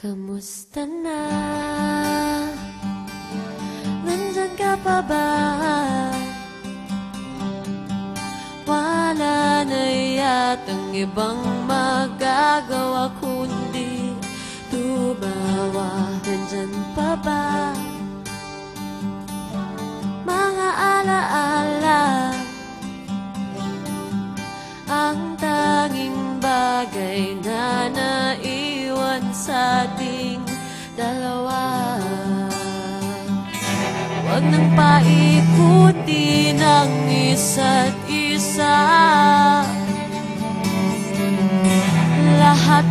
Kamusta na? Nandyan ka pa ba? Wala na yatang ibang magagawa kundi tumawa Nandyan pa ba? Nang paikuti ng isa't isa. Lahat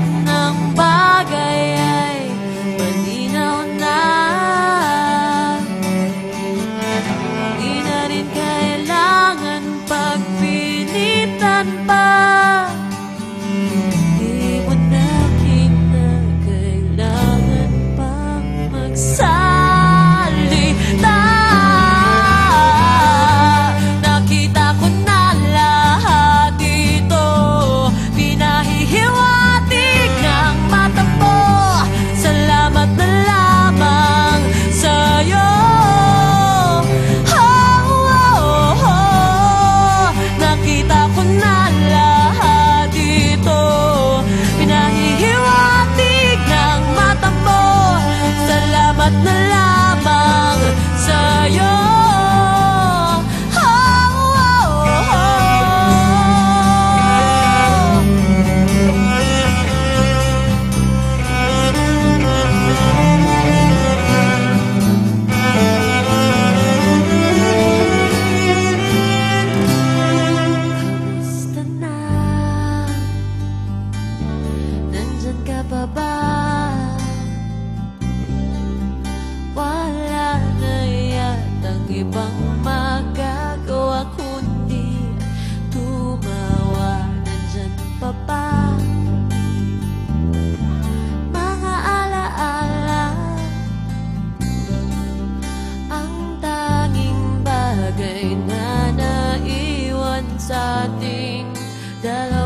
but the だが